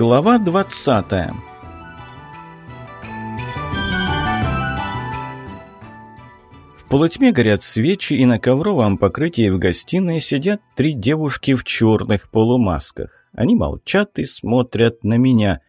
Глава 20 В полутьме горят свечи, и на ковровом покрытии в гостиной сидят три девушки в черных полумасках. Они молчат и смотрят на меня.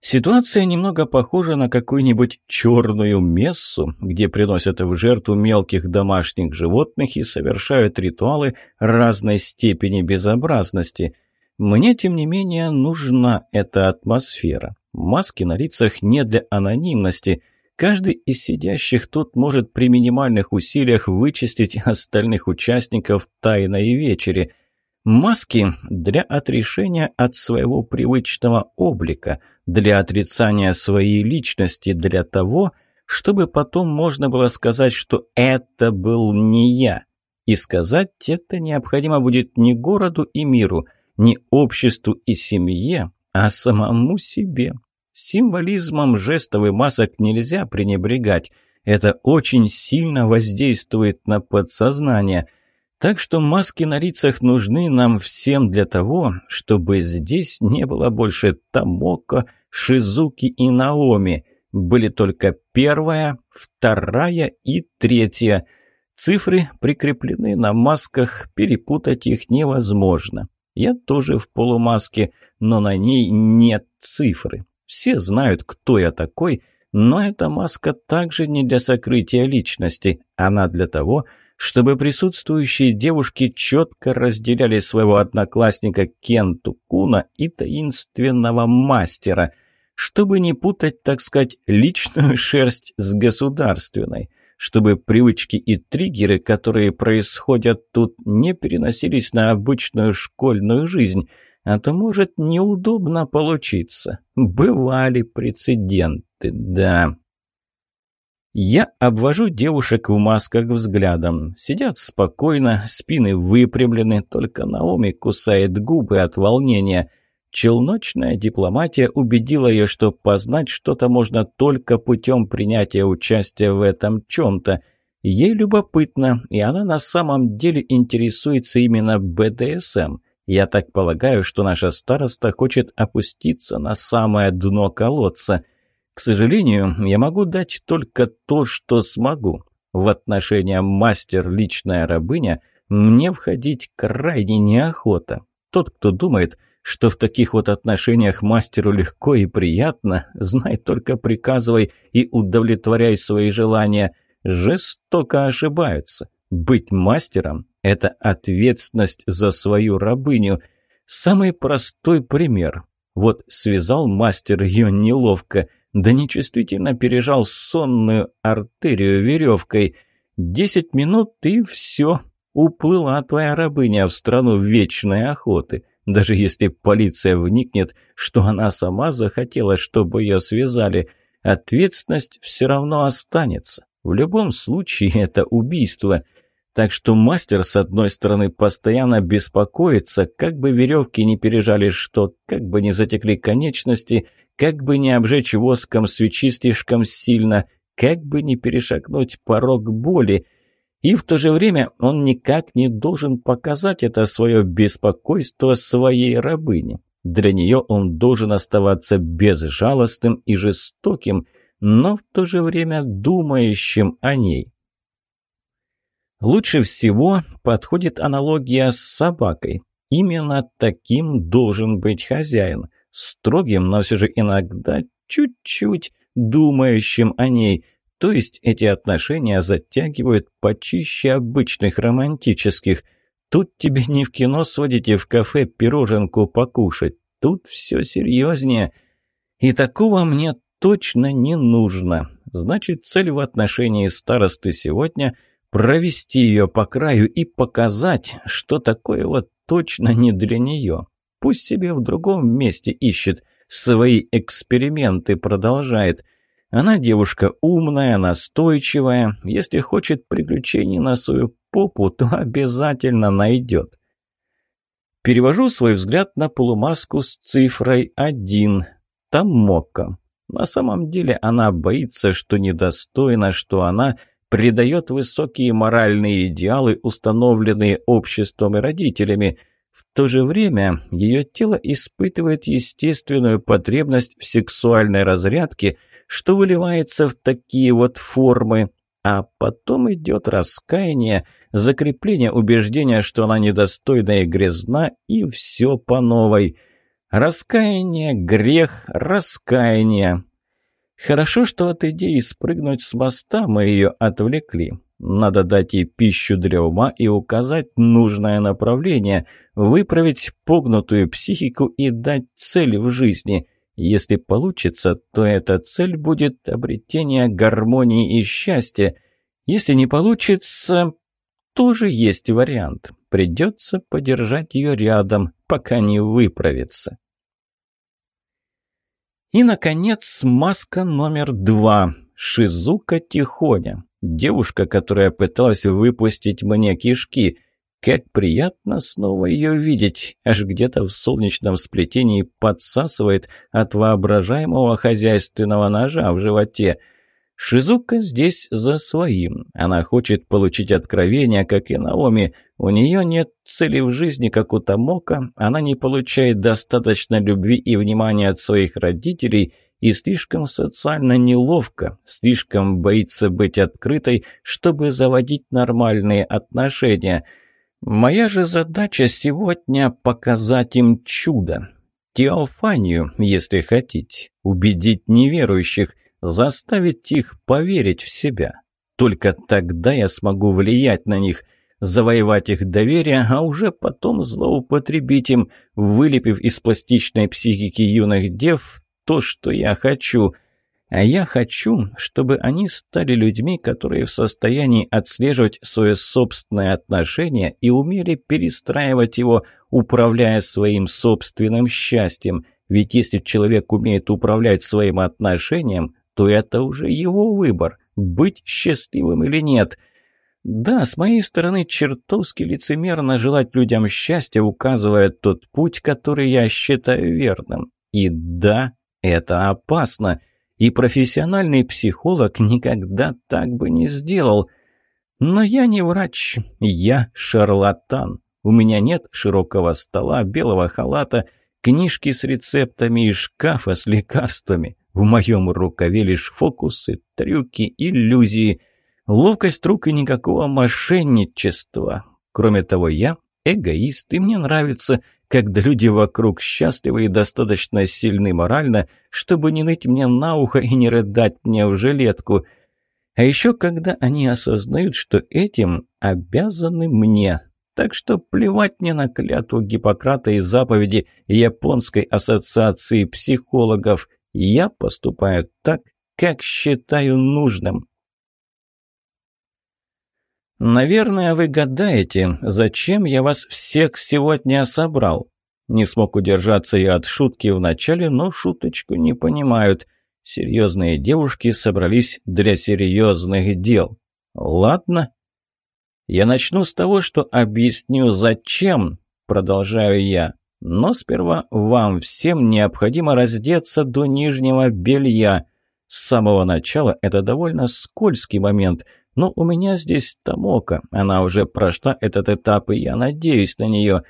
Ситуация немного похожа на какую-нибудь черную мессу, где приносят в жертву мелких домашних животных и совершают ритуалы разной степени безобразности – мне, тем не менее, нужна эта атмосфера. Маски на лицах не для анонимности. Каждый из сидящих тут может при минимальных усилиях вычистить остальных участников тайной вечери. Маски для отрешения от своего привычного облика, для отрицания своей личности, для того, чтобы потом можно было сказать, что «это был не я». И сказать это необходимо будет не городу и миру – не обществу и семье, а самому себе. Символизмом жестов и масок нельзя пренебрегать. Это очень сильно воздействует на подсознание. Так что маски на лицах нужны нам всем для того, чтобы здесь не было больше Тамоко, Шизуки и Наоми. Были только первая, вторая и третья. Цифры прикреплены на масках, перепутать их невозможно. Я тоже в полумаске, но на ней нет цифры. Все знают, кто я такой, но эта маска также не для сокрытия личности. Она для того, чтобы присутствующие девушки четко разделяли своего одноклассника Кенту Куна и таинственного мастера, чтобы не путать, так сказать, личную шерсть с государственной – чтобы привычки и триггеры, которые происходят тут, не переносились на обычную школьную жизнь, а то может неудобно получиться. Бывали прецеденты, да. Я обвожу девушек в масках взглядом. Сидят спокойно, спины выпрямлены, только Наоми кусает губы от волнения – Челночная дипломатия убедила ее, что познать что-то можно только путем принятия участия в этом чем-то. Ей любопытно, и она на самом деле интересуется именно БДСМ. Эм. Я так полагаю, что наша староста хочет опуститься на самое дно колодца. К сожалению, я могу дать только то, что смогу. В отношении мастер-личная рабыня мне входить крайне неохота. Тот, кто думает – что в таких вот отношениях мастеру легко и приятно, знай только приказывай и удовлетворяй свои желания. Жестоко ошибаются. Быть мастером – это ответственность за свою рабыню. Самый простой пример. Вот связал мастер ее неловко, да нечувствительно пережал сонную артерию веревкой. Десять минут и все. Уплыла твоя рабыня в страну вечной охоты. Даже если полиция вникнет, что она сама захотела, чтобы ее связали, ответственность все равно останется. В любом случае это убийство. Так что мастер, с одной стороны, постоянно беспокоится, как бы веревки не пережали что, как бы не затекли конечности, как бы не обжечь воском свечи слишком сильно, как бы не перешагнуть порог боли – и в то же время он никак не должен показать это свое беспокойство своей рабыне. Для нее он должен оставаться безжалостным и жестоким, но в то же время думающим о ней. Лучше всего подходит аналогия с собакой. Именно таким должен быть хозяин. Строгим, но все же иногда чуть-чуть думающим о ней. То есть эти отношения затягивают почище обычных романтических. Тут тебе не в кино сводите в кафе пироженку покушать. Тут все серьезнее. И такого мне точно не нужно. Значит, цель в отношении старосты сегодня – провести ее по краю и показать, что такое вот точно не для нее. Пусть себе в другом месте ищет, свои эксперименты продолжает – она девушка умная, настойчивая. Если хочет приключений на свою попу, то обязательно найдет. Перевожу свой взгляд на полумаску с цифрой 1. Тамока. На самом деле она боится, что недостойна, что она предает высокие моральные идеалы, установленные обществом и родителями. В то же время ее тело испытывает естественную потребность в сексуальной разрядке – что выливается в такие вот формы. А потом идет раскаяние, закрепление убеждения, что она недостойна и грязна, и все по новой. Раскаяние, грех, раскаяние. Хорошо, что от идеи спрыгнуть с моста мы ее отвлекли. Надо дать ей пищу для ума и указать нужное направление, выправить погнутую психику и дать цель в жизни. Если получится, то эта цель будет обретение гармонии и счастья. Если не получится, тоже есть вариант. Придется подержать ее рядом, пока не выправится. И, наконец, маска номер два. Шизука Тихоня. Девушка, которая пыталась выпустить мне кишки – как приятно снова ее видеть, аж где-то в солнечном сплетении подсасывает от воображаемого хозяйственного ножа в животе. Шизука здесь за своим. Она хочет получить откровение, как и Наоми. У нее нет цели в жизни, как у Тамока. Она не получает достаточно любви и внимания от своих родителей и слишком социально неловко, слишком боится быть открытой, чтобы заводить нормальные отношения – Моя же задача сегодня показать им чудо. Теофанию, если хотите, убедить неверующих, заставить их поверить в себя. Только тогда я смогу влиять на них, завоевать их доверие, а уже потом злоупотребить им, вылепив из пластичной психики юных дев то, что я хочу, а я хочу, чтобы они стали людьми, которые в состоянии отслеживать свое собственное отношение и умели перестраивать его, управляя своим собственным счастьем. Ведь если человек умеет управлять своим отношением, то это уже его выбор – быть счастливым или нет – да, с моей стороны чертовски лицемерно желать людям счастья, указывая тот путь, который я считаю верным. И да, это опасно и профессиональный психолог никогда так бы не сделал. Но я не врач, я шарлатан. У меня нет широкого стола, белого халата, книжки с рецептами и шкафа с лекарствами. В моем рукаве лишь фокусы, трюки, иллюзии. Ловкость рук и никакого мошенничества. Кроме того, я эгоист, и мне нравится, когда люди вокруг счастливы и достаточно сильны морально, чтобы не ныть мне на ухо и не рыдать мне в жилетку. А еще когда они осознают, что этим обязаны мне. Так что плевать мне на клятву Гиппократа и заповеди Японской ассоциации психологов. Я поступаю так, как считаю нужным. «Наверное, вы гадаете, зачем я вас всех сегодня собрал?» Не смог удержаться я от шутки вначале, но шуточку не понимают. Серьезные девушки собрались для серьезных дел. «Ладно». «Я начну с того, что объясню, зачем», — продолжаю я. «Но сперва вам всем необходимо раздеться до нижнего белья. С самого начала это довольно скользкий момент — но у меня здесь Тамока, она уже прошла этот этап, и я надеюсь на нее.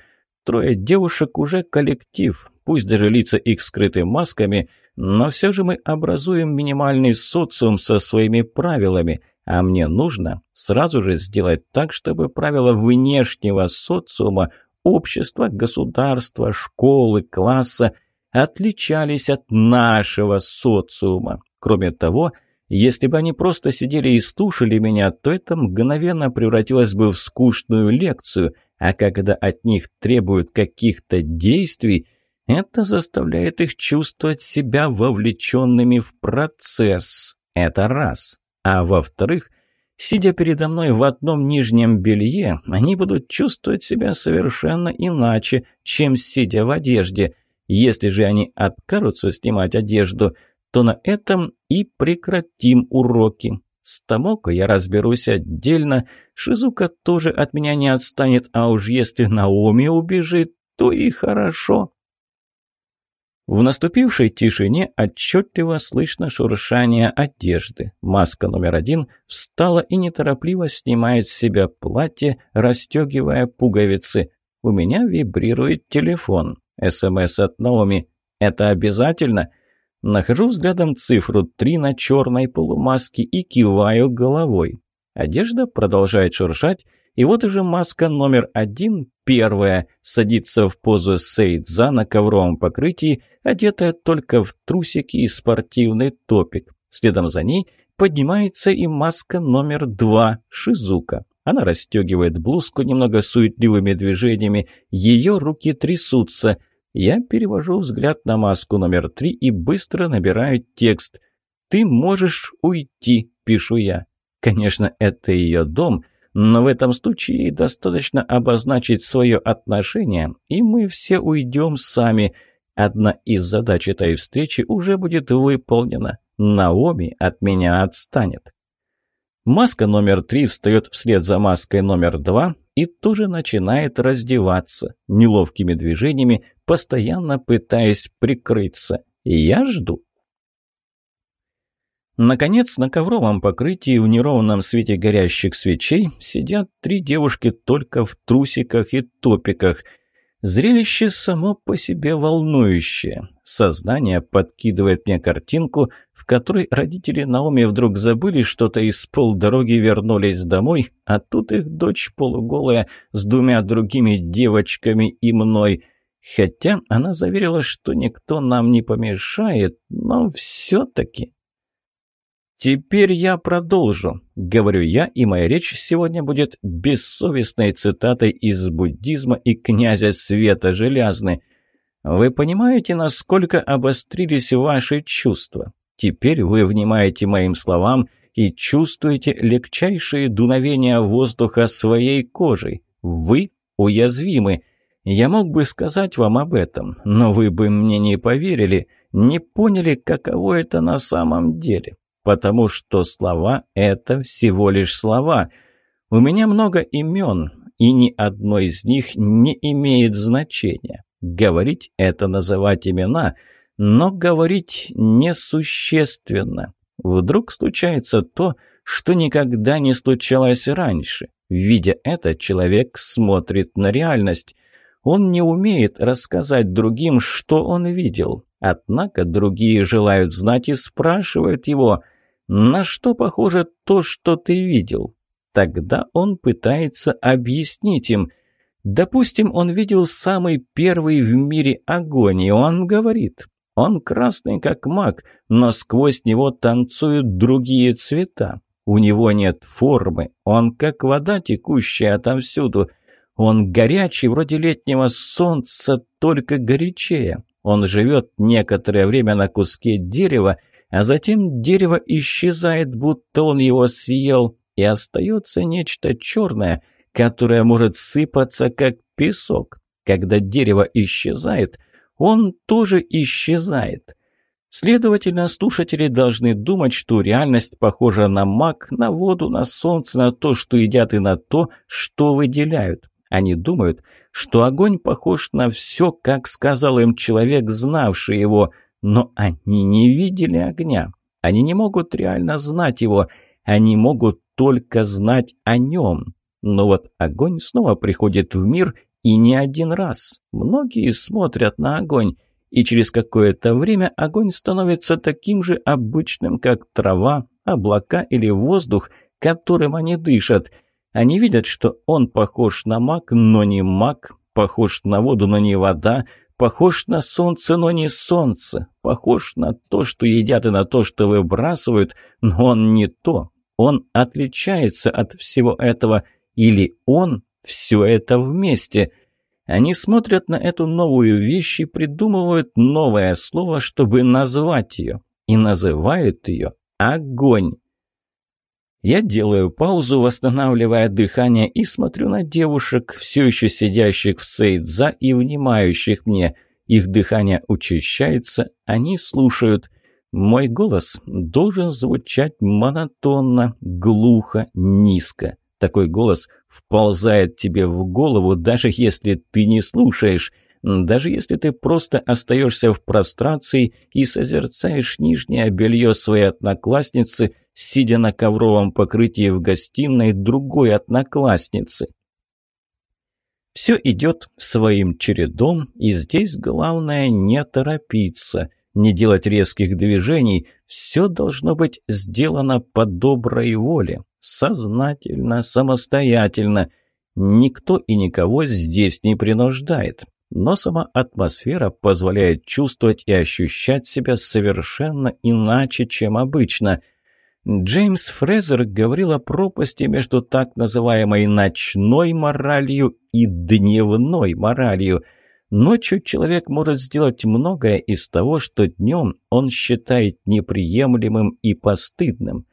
Трое девушек уже коллектив, пусть даже лица их скрыты масками, но все же мы образуем минимальный социум со своими правилами, а мне нужно сразу же сделать так, чтобы правила внешнего социума, общества, государства, школы, класса отличались от нашего социума. Кроме того, если бы они просто сидели и слушали меня, то это мгновенно превратилось бы в скучную лекцию, а когда от них требуют каких-то действий, это заставляет их чувствовать себя вовлеченными в процесс. Это раз. А во-вторых, сидя передо мной в одном нижнем белье, они будут чувствовать себя совершенно иначе, чем сидя в одежде. Если же они откажутся снимать одежду – то на этом и прекратим уроки. С Томоко я разберусь отдельно, Шизука тоже от меня не отстанет, а уж если Наоми убежит, то и хорошо. В наступившей тишине отчетливо слышно шуршание одежды. Маска номер один встала и неторопливо снимает с себя платье, расстегивая пуговицы. У меня вибрирует телефон. СМС от Наоми. «Это обязательно?» Нахожу взглядом цифру 3 на черной полумаске и киваю головой. Одежда продолжает шуршать, и вот уже маска номер один, первая, садится в позу сейдза на ковровом покрытии, одетая только в трусики и спортивный топик. Следом за ней поднимается и маска номер два, Шизука. Она расстегивает блузку немного суетливыми движениями, ее руки трясутся – я перевожу взгляд на маску номер три и быстро набираю текст. «Ты можешь уйти», — пишу я. Конечно, это ее дом, но в этом случае достаточно обозначить свое отношение, и мы все уйдем сами. Одна из задач этой встречи уже будет выполнена. Наоми от меня отстанет. Маска номер три встает вслед за маской номер два, и тоже начинает раздеваться, неловкими движениями, постоянно пытаясь прикрыться. Я жду. Наконец, на ковровом покрытии в неровном свете горящих свечей сидят три девушки только в трусиках и топиках – Зрелище само по себе волнующее. Сознание подкидывает мне картинку, в которой родители Наоми вдруг забыли что-то и с полдороги вернулись домой, а тут их дочь полуголая с двумя другими девочками и мной. Хотя она заверила, что никто нам не помешает, но все-таки «Теперь я продолжу», — говорю я, и моя речь сегодня будет бессовестной цитатой из буддизма и князя Света Желязны. «Вы понимаете, насколько обострились ваши чувства? Теперь вы внимаете моим словам и чувствуете легчайшие дуновения воздуха своей кожей. Вы уязвимы. Я мог бы сказать вам об этом, но вы бы мне не поверили, не поняли, каково это на самом деле» потому что слова — это всего лишь слова. У меня много имен, и ни одно из них не имеет значения. Говорить — это называть имена, но говорить несущественно. Вдруг случается то, что никогда не случалось раньше. Видя это, человек смотрит на реальность. Он не умеет рассказать другим, что он видел. Однако другие желают знать и спрашивают его – на что похоже то, что ты видел. Тогда он пытается объяснить им. Допустим, он видел самый первый в мире огонь, и он говорит, он красный как маг, но сквозь него танцуют другие цвета. У него нет формы, он как вода, текущая отовсюду. Он горячий, вроде летнего солнца, только горячее. Он живет некоторое время на куске дерева, а затем дерево исчезает, будто он его съел, и остается нечто черное, которое может сыпаться, как песок. Когда дерево исчезает, он тоже исчезает. Следовательно, слушатели должны думать, что реальность похожа на мак, на воду, на солнце, на то, что едят и на то, что выделяют. Они думают, что огонь похож на все, как сказал им человек, знавший его – но они не видели огня. Они не могут реально знать его. Они могут только знать о нем. Но вот огонь снова приходит в мир, и не один раз. Многие смотрят на огонь, и через какое-то время огонь становится таким же обычным, как трава, облака или воздух, которым они дышат. Они видят, что он похож на маг, но не маг, похож на воду, но не вода – Похож на солнце, но не солнце. Похож на то, что едят и на то, что выбрасывают, но он не то. Он отличается от всего этого. Или он все это вместе. Они смотрят на эту новую вещь и придумывают новое слово, чтобы назвать ее. И называют ее «огонь». Я делаю паузу, восстанавливая дыхание, и смотрю на девушек, все еще сидящих в сейдза и внимающих мне. Их дыхание учащается, они слушают. Мой голос должен звучать монотонно, глухо, низко. Такой голос вползает тебе в голову, даже если ты не слушаешь, даже если ты просто остаешься в прострации и созерцаешь нижнее белье своей одноклассницы – сидя на ковровом покрытии в гостиной другой одноклассницы. Все идет своим чередом, и здесь главное не торопиться, не делать резких движений, все должно быть сделано по доброй воле, сознательно, самостоятельно. Никто и никого здесь не принуждает, но сама атмосфера позволяет чувствовать и ощущать себя совершенно иначе, чем обычно – Джеймс Фрезер говорил о пропасти между так называемой «ночной моралью» и «дневной моралью». Ночью человек может сделать многое из того, что днем он считает неприемлемым и постыдным.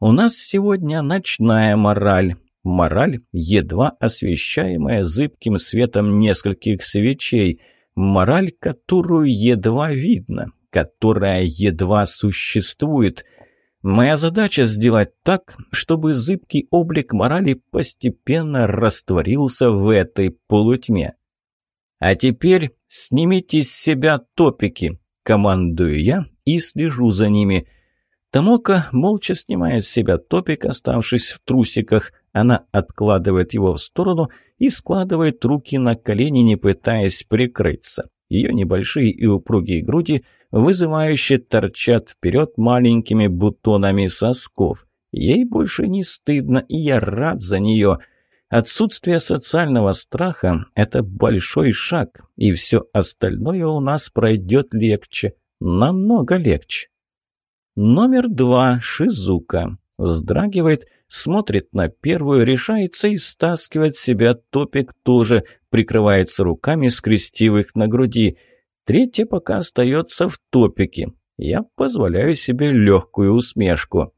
У нас сегодня ночная мораль. Мораль, едва освещаемая зыбким светом нескольких свечей. Мораль, которую едва видно, которая едва существует – Моя задача сделать так, чтобы зыбкий облик морали постепенно растворился в этой полутьме. А теперь снимите с себя топики, командую я и слежу за ними. Тамока молча снимает с себя топик, оставшись в трусиках. Она откладывает его в сторону и складывает руки на колени, не пытаясь прикрыться. Ее небольшие и упругие груди вызывающе торчат вперед маленькими бутонами сосков. Ей больше не стыдно, и я рад за нее. Отсутствие социального страха – это большой шаг, и все остальное у нас пройдет легче, намного легче. Номер два – Шизука. Вздрагивает, смотрит на первую, решается и стаскивает себя топик тоже, прикрывается руками, скрестив их на груди. Третья пока остается в топике. Я позволяю себе легкую усмешку.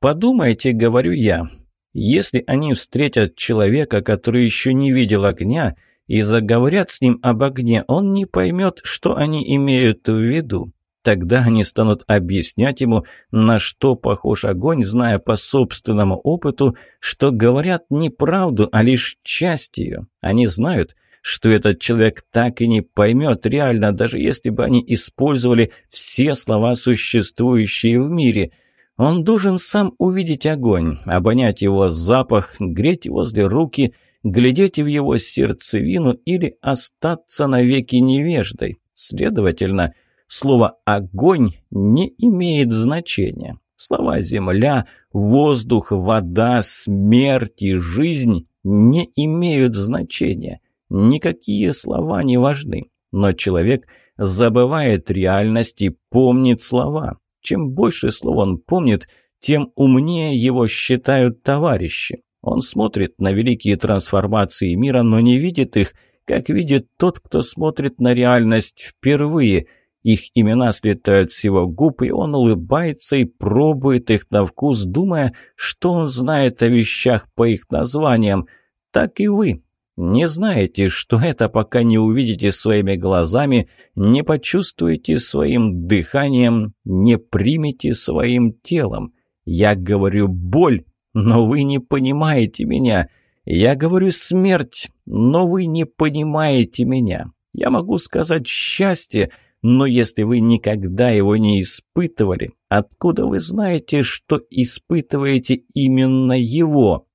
«Подумайте», — говорю я, — «если они встретят человека, который еще не видел огня, и заговорят с ним об огне, он не поймет, что они имеют в виду. Тогда они станут объяснять ему, на что похож огонь, зная по собственному опыту, что говорят не правду, а лишь часть ее. Они знают, что этот человек так и не поймет реально, даже если бы они использовали все слова, существующие в мире. Он должен сам увидеть огонь, обонять его запах, греть возле руки, глядеть в его сердцевину или остаться навеки невеждой. Следовательно, – Слово «огонь» не имеет значения. Слова «земля», «воздух», «вода», «смерть» и «жизнь» не имеют значения. Никакие слова не важны. Но человек забывает реальность и помнит слова. Чем больше слов он помнит, тем умнее его считают товарищи. Он смотрит на великие трансформации мира, но не видит их, как видит тот, кто смотрит на реальность впервые – их имена слетают с его губ, и он улыбается и пробует их на вкус, думая, что он знает о вещах по их названиям. Так и вы. Не знаете, что это, пока не увидите своими глазами, не почувствуете своим дыханием, не примете своим телом. Я говорю «боль», но вы не понимаете меня. Я говорю «смерть», но вы не понимаете меня. Я могу сказать «счастье», но если вы никогда его не испытывали, откуда вы знаете, что испытываете именно его?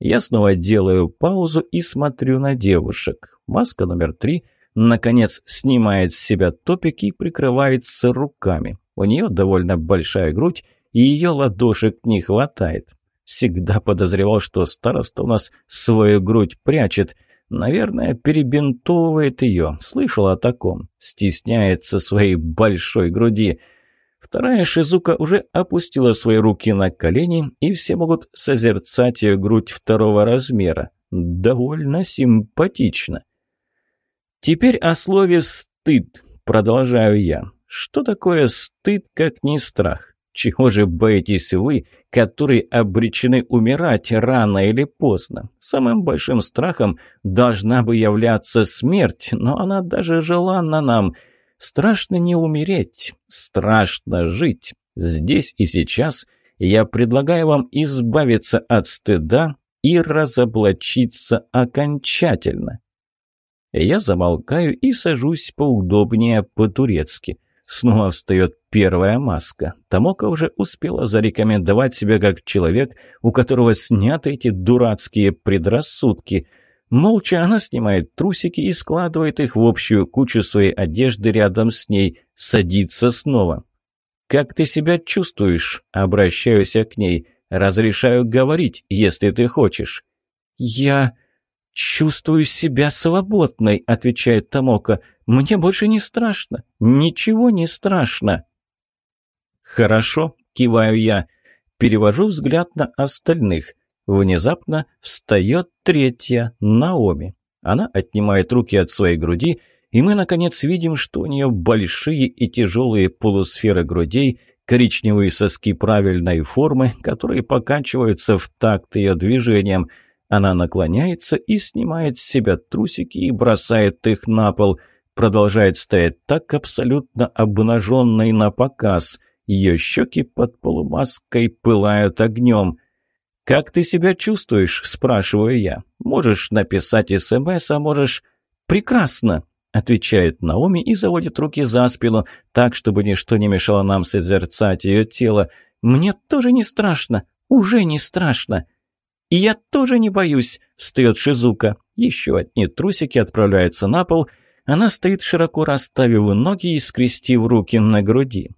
Я снова делаю паузу и смотрю на девушек. Маска номер три, наконец, снимает с себя топик и прикрывается руками. У нее довольно большая грудь, и ее ладошек не хватает. Всегда подозревал, что староста у нас свою грудь прячет – Наверное, перебинтовывает ее. Слышал о таком. Стесняется своей большой груди. Вторая Шизука уже опустила свои руки на колени, и все могут созерцать ее грудь второго размера. Довольно симпатично. Теперь о слове «стыд» продолжаю я. Что такое стыд, как не страх? Чего же боитесь вы, которые обречены умирать рано или поздно? Самым большим страхом должна бы являться смерть, но она даже желанна нам. Страшно не умереть, страшно жить. Здесь и сейчас я предлагаю вам избавиться от стыда и разоблачиться окончательно. Я замолкаю и сажусь поудобнее по-турецки – Снова встает первая маска. Тамока уже успела зарекомендовать себя как человек, у которого сняты эти дурацкие предрассудки. Молча она снимает трусики и складывает их в общую кучу своей одежды рядом с ней. Садится снова. «Как ты себя чувствуешь?» – обращаюсь я к ней. «Разрешаю говорить, если ты хочешь». «Я...» «Чувствую себя свободной», — отвечает Тамока. Мне больше не страшно. Ничего не страшно. Хорошо, киваю я. Перевожу взгляд на остальных. Внезапно встает третья, Наоми. Она отнимает руки от своей груди, и мы, наконец, видим, что у нее большие и тяжелые полусферы грудей, коричневые соски правильной формы, которые покачиваются в такт ее движением. Она наклоняется и снимает с себя трусики и бросает их на пол – продолжает стоять так абсолютно обнаженной на показ. Ее щеки под полумаской пылают огнем. «Как ты себя чувствуешь?» – спрашиваю я. «Можешь написать СМС, а можешь...» «Прекрасно!» – отвечает Наоми и заводит руки за спину, так, чтобы ничто не мешало нам созерцать ее тело. «Мне тоже не страшно! Уже не страшно!» «И я тоже не боюсь!» – встает Шизука. Еще одни трусики отправляются на пол – она стоит, широко расставив ноги и скрестив руки на груди.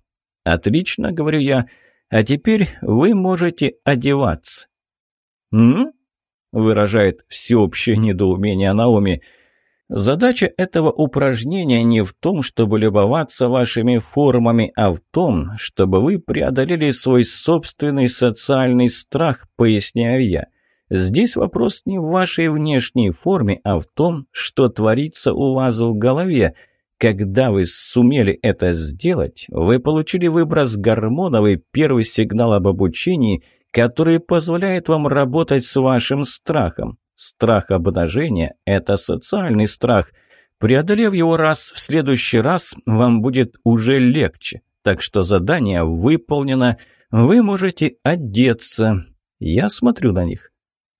«Отлично», — говорю я, — «а теперь вы можете одеваться». «М?» — выражает всеобщее недоумение Наоми. Задача этого упражнения не в том, чтобы любоваться вашими формами, а в том, чтобы вы преодолели свой собственный социальный страх, поясняю я. Здесь вопрос не в вашей внешней форме, а в том, что творится у вас в голове. Когда вы сумели это сделать, вы получили выброс гормонов и первый сигнал об обучении, который позволяет вам работать с вашим страхом. Страх обнажения – это социальный страх. Преодолев его раз, в следующий раз вам будет уже легче. Так что задание выполнено, вы можете одеться. Я смотрю на них.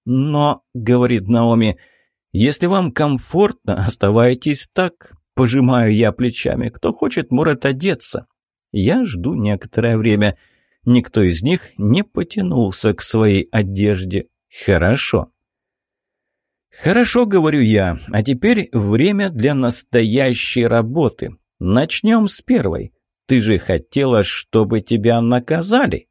Но, — говорит Наоми, — если вам комфортно, оставайтесь так. Пожимаю я плечами. Кто хочет, может одеться. Я жду некоторое время. Никто из них не потянулся к своей одежде. Хорошо. «Хорошо, — говорю я, — а теперь время для настоящей работы. Начнем с первой. Ты же хотела, чтобы тебя наказали?»